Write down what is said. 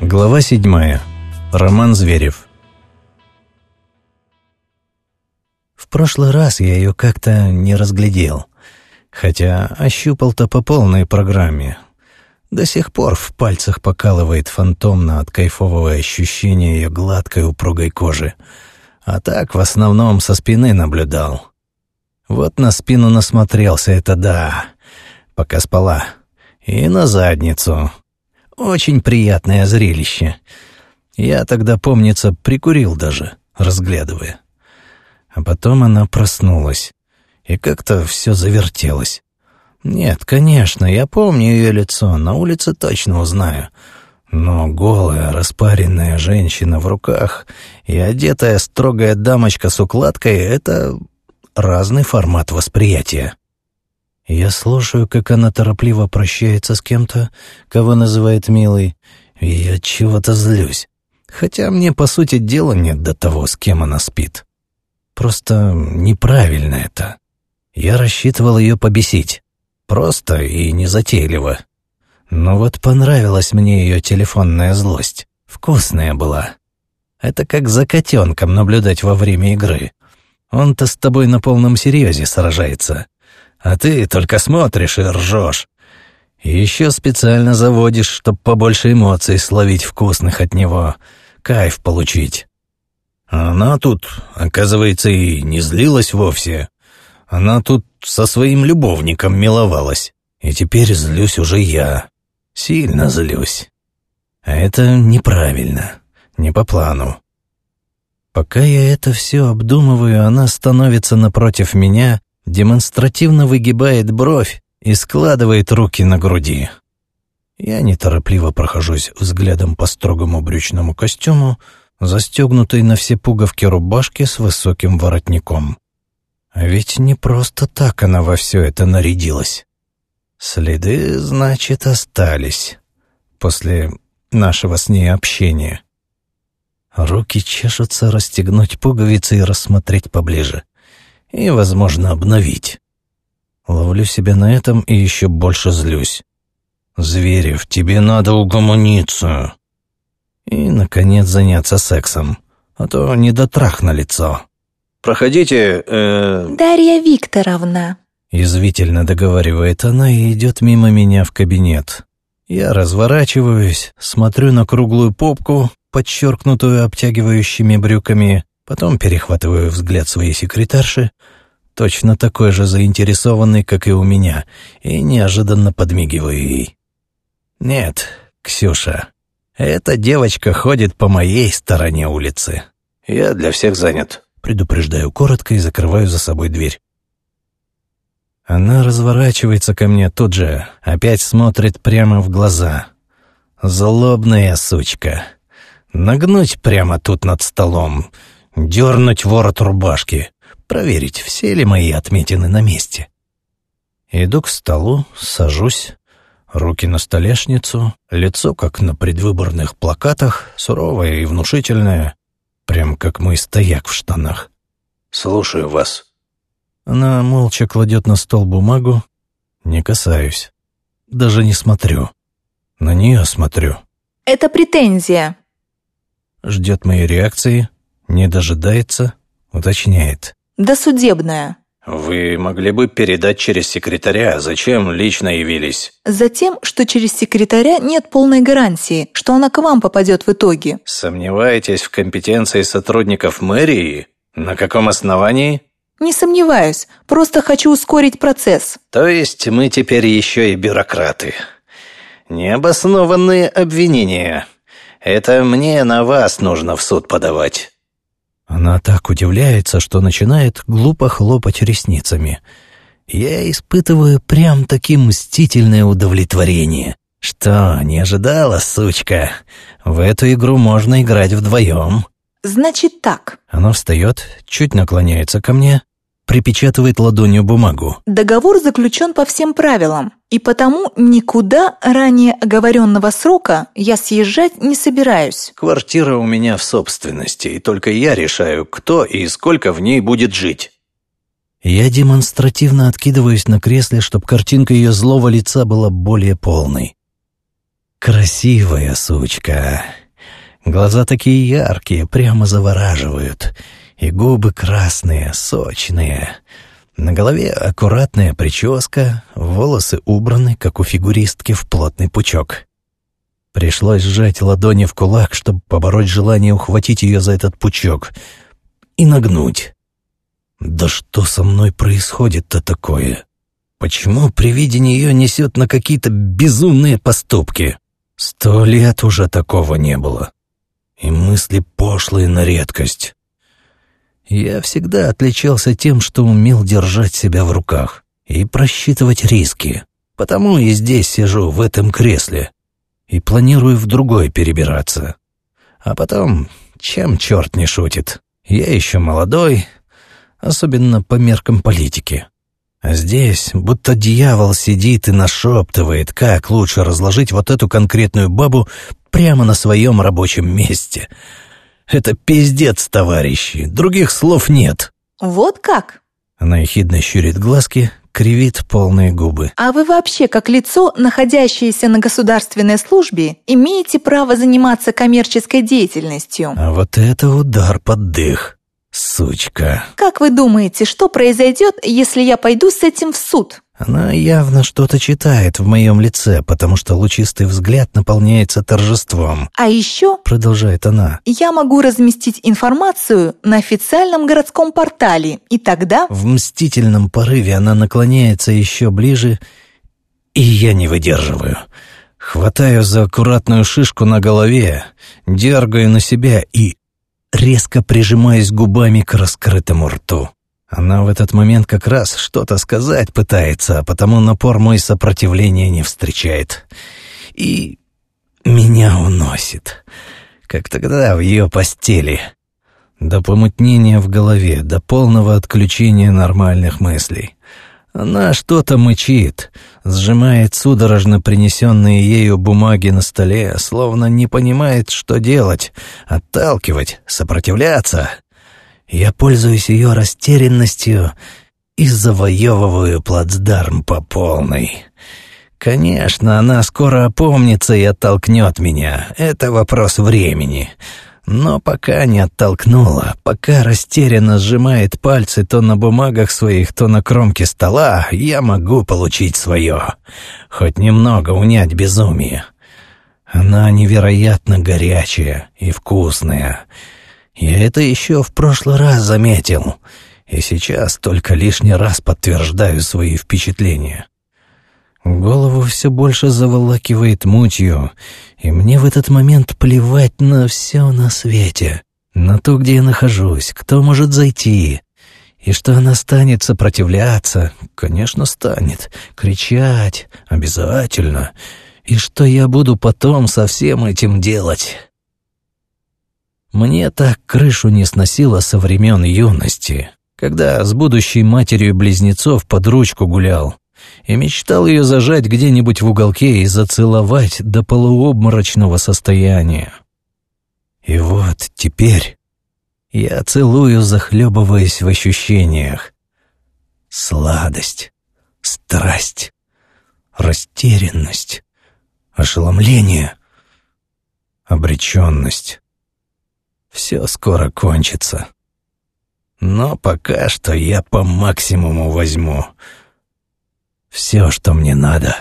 Глава седьмая. Роман Зверев. В прошлый раз я ее как-то не разглядел, хотя ощупал-то по полной программе. До сих пор в пальцах покалывает фантомно от кайфового ощущения ее гладкой упругой кожи, а так в основном со спины наблюдал. Вот на спину насмотрелся, это да, пока спала, и на задницу — очень приятное зрелище. Я тогда, помнится, прикурил даже, разглядывая. А потом она проснулась, и как-то все завертелось. Нет, конечно, я помню ее лицо, на улице точно узнаю. Но голая, распаренная женщина в руках и одетая строгая дамочка с укладкой — это разный формат восприятия. Я слушаю, как она торопливо прощается с кем-то, кого называет милой, и я чего-то злюсь. Хотя мне, по сути, дела нет до того, с кем она спит. Просто неправильно это. Я рассчитывал ее побесить. Просто и незатейливо. Но вот понравилась мне ее телефонная злость. Вкусная была. Это как за котенком наблюдать во время игры. Он-то с тобой на полном серьезе сражается а ты только смотришь и ржешь. И еще специально заводишь, чтоб побольше эмоций словить вкусных от него, кайф получить. Она тут, оказывается, и не злилась вовсе. Она тут со своим любовником миловалась. И теперь злюсь уже я. Сильно злюсь. А это неправильно, не по плану. Пока я это все обдумываю, она становится напротив меня демонстративно выгибает бровь и складывает руки на груди. Я неторопливо прохожусь взглядом по строгому брючному костюму, застегнутой на все пуговки рубашки с высоким воротником. Ведь не просто так она во все это нарядилась. Следы, значит, остались после нашего с ней общения. Руки чешутся расстегнуть пуговицы и рассмотреть поближе и, возможно, обновить. Ловлю себя на этом и еще больше злюсь. «Зверев, тебе надо угомониться!» И, наконец, заняться сексом, а то не дотрах на лицо. «Проходите, э...» «Дарья Викторовна!» Язвительно договаривает она и идет мимо меня в кабинет. Я разворачиваюсь, смотрю на круглую попку, подчеркнутую обтягивающими брюками, Потом перехватываю взгляд своей секретарши, точно такой же заинтересованный, как и у меня, и неожиданно подмигиваю ей. «Нет, Ксюша, эта девочка ходит по моей стороне улицы. Я для всех занят», — предупреждаю коротко и закрываю за собой дверь. Она разворачивается ко мне тут же, опять смотрит прямо в глаза. Злобная сучка. Нагнуть прямо тут над столом — дернуть ворот рубашки, проверить, все ли мои отметины на месте. Иду к столу, сажусь, руки на столешницу, лицо, как на предвыборных плакатах, суровое и внушительное, прям как мой стояк в штанах. «Слушаю вас». Она молча кладет на стол бумагу, не касаюсь, даже не смотрю. На нее смотрю. «Это претензия». Ждет моей реакции, не дожидается, уточняет. «Досудебная». «Вы могли бы передать через секретаря, зачем лично явились?» «Затем, что через секретаря нет полной гарантии, что она к вам попадет в итоге». «Сомневаетесь в компетенции сотрудников мэрии? На каком основании?» «Не сомневаюсь, просто хочу ускорить процесс». «То есть мы теперь еще и бюрократы?» «Необоснованные обвинения. Это мне на вас нужно в суд подавать». Она так удивляется, что начинает глупо хлопать ресницами. Я испытываю прям таким мстительное удовлетворение. Что, не ожидала, сучка? В эту игру можно играть вдвоем. Значит так. Она встает, чуть наклоняется ко мне, припечатывает ладонью бумагу. Договор заключен по всем правилам, и потому никуда ранее оговоренного срока я съезжать не собираюсь. Квартира у меня в собственности, и только я решаю, кто и сколько в ней будет жить. Я демонстративно откидываюсь на кресле, чтобы картинка ее злого лица была более полной. Красивая сучка. Глаза такие яркие, прямо завораживают. И губы красные, сочные. На голове аккуратная прическа, волосы убраны, как у фигуристки, в плотный пучок. Пришлось сжать ладони в кулак, чтобы побороть желание ухватить ее за этот пучок и нагнуть. Да что со мной происходит-то такое? Почему при виде нее несет на какие-то безумные поступки? Сто лет уже такого не было. И мысли пошлые на редкость. Я всегда отличался тем, что умел держать себя в руках и просчитывать риски. Потому и здесь сижу, в этом кресле, и планирую в другой перебираться. А потом, чем черт не шутит? Я еще молодой, особенно по меркам политики. А здесь будто дьявол сидит и нашептывает, как лучше разложить вот эту конкретную бабу прямо на своем рабочем месте — это пиздец, товарищи. Других слов нет. Вот как? Она ехидно щурит глазки, кривит полные губы. А вы вообще, как лицо, находящееся на государственной службе, имеете право заниматься коммерческой деятельностью? А вот это удар под дых. Сучка. Как вы думаете, что произойдет, если я пойду с этим в суд? Она явно что-то читает в моем лице, потому что лучистый взгляд наполняется торжеством. А еще, продолжает она, я могу разместить информацию на официальном городском портале, и тогда... В мстительном порыве она наклоняется еще ближе, и я не выдерживаю. Хватаю за аккуратную шишку на голове, дергаю на себя и резко прижимаюсь губами к раскрытому рту. Она в этот момент как раз что-то сказать пытается, а потому напор мой сопротивления не встречает. И меня уносит, как тогда в ее постели. До помутнения в голове, до полного отключения нормальных мыслей. Она что-то мычит, сжимает судорожно принесенные ею бумаги на столе, словно не понимает, что делать, отталкивать, сопротивляться. Я пользуюсь ее растерянностью и завоевываю плацдарм по полной. Конечно, она скоро опомнится и оттолкнет меня. Это вопрос времени. Но пока не оттолкнула, пока растерянно сжимает пальцы то на бумагах своих, то на кромке стола, я могу получить свое. Хоть немного унять безумие. Она невероятно горячая и вкусная. Я это еще в прошлый раз заметил, и сейчас только лишний раз подтверждаю свои впечатления. Голову все больше заволакивает мутью, и мне в этот момент плевать на все на свете. На то, где я нахожусь, кто может зайти. И что она станет сопротивляться, конечно, станет. Кричать обязательно. И что я буду потом со всем этим делать? Мне так крышу не сносило со времен юности, когда с будущей матерью близнецов под ручку гулял и мечтал ее зажать где-нибудь в уголке и зацеловать до полуобморочного состояния. И вот теперь я целую, захлебываясь в ощущениях. Сладость, страсть, растерянность, ошеломление, обреченность. Все скоро кончится. Но пока что я по максимуму возьму все, что мне надо.